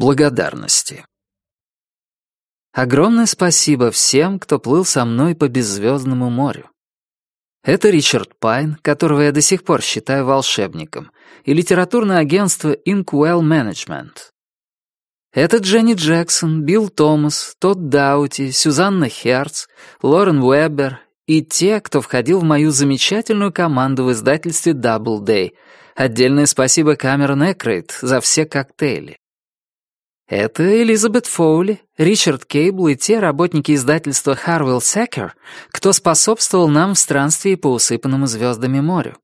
Благодарности. Огромное спасибо всем, кто плыл со мной по беззвездному морю. Это Ричард Пайн, которого я до сих пор считаю волшебником, и литературное агентство Inkwell Management. Это Дженни Джексон, Билл Томас, Тодд Даути, Сюзанна Херц, Лорен Уэббер и те, кто входил в мою замечательную команду в издательстве Doubleday. Отдельное спасибо Камерон Экрейт за все коктейли. Это Элизабет Фоули, Ричард Кейбл и те работники издательства Харвелл Секер, кто способствовал нам в странстве по усыпанному звездами морю.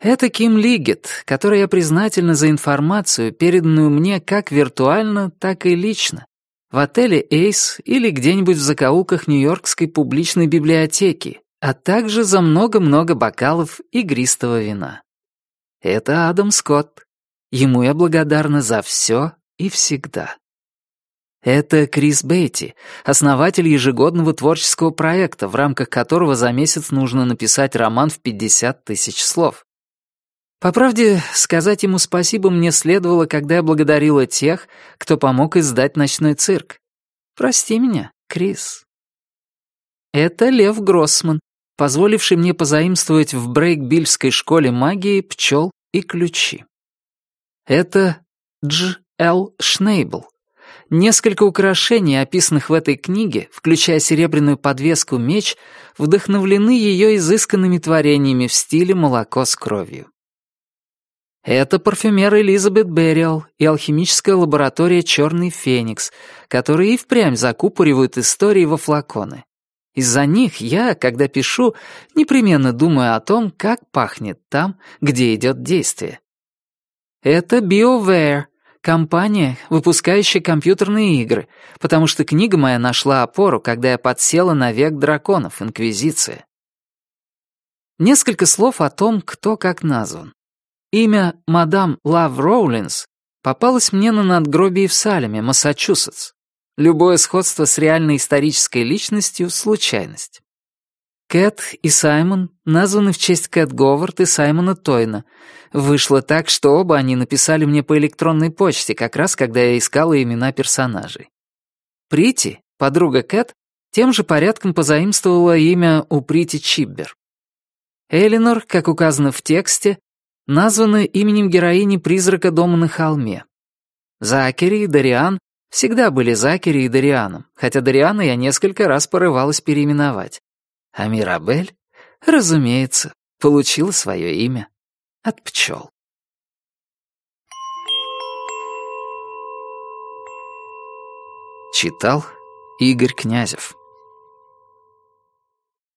Это Ким Лигет, которой я признательна за информацию, переданную мне как виртуально, так и лично, в отеле «Эйс» или где-нибудь в закоулках Нью-Йоркской публичной библиотеки, а также за много-много бокалов игристого вина. Это Адам Скотт. Ему я благодарна за все и всегда. Это Крис Бейти, основатель ежегодного творческого проекта, в рамках которого за месяц нужно написать роман в 50 тысяч слов. По правде, сказать ему спасибо мне следовало, когда я благодарила тех, кто помог издать «Ночной цирк». Прости меня, Крис. Это Лев Гроссман, позволивший мне позаимствовать в Брейкбильской школе магии пчел и ключи. Это Дж. Л. Шнейбл. Несколько украшений, описанных в этой книге, включая серебряную подвеску меч, вдохновлены ее изысканными творениями в стиле молоко с кровью. Это парфюмер Элизабет Берриал и алхимическая лаборатория «Черный феникс», которые и впрямь закупоривают истории во флаконы. Из-за них я, когда пишу, непременно думаю о том, как пахнет там, где идет действие. Это BioWare, Компания, выпускающая компьютерные игры, потому что книга моя нашла опору, когда я подсела на век драконов, Инквизиция. Несколько слов о том, кто как назван. Имя мадам Лав Роулинс попалось мне на надгробии в Салеме, Массачусетс. Любое сходство с реальной исторической личностью — случайность. Кэт и Саймон названы в честь Кэт Говард и Саймона Тойна. Вышло так, что оба они написали мне по электронной почте, как раз когда я искала имена персонажей. Прити, подруга Кэт, тем же порядком позаимствовала имя у Прити Чиббер. Элинор, как указано в тексте, названа именем героини «Призрака дома на холме». Закери и Дариан всегда были Закери и Дарианом, хотя Дариана я несколько раз порывалась переименовать. А Мирабель, разумеется, получила свое имя от пчел. Читал Игорь Князев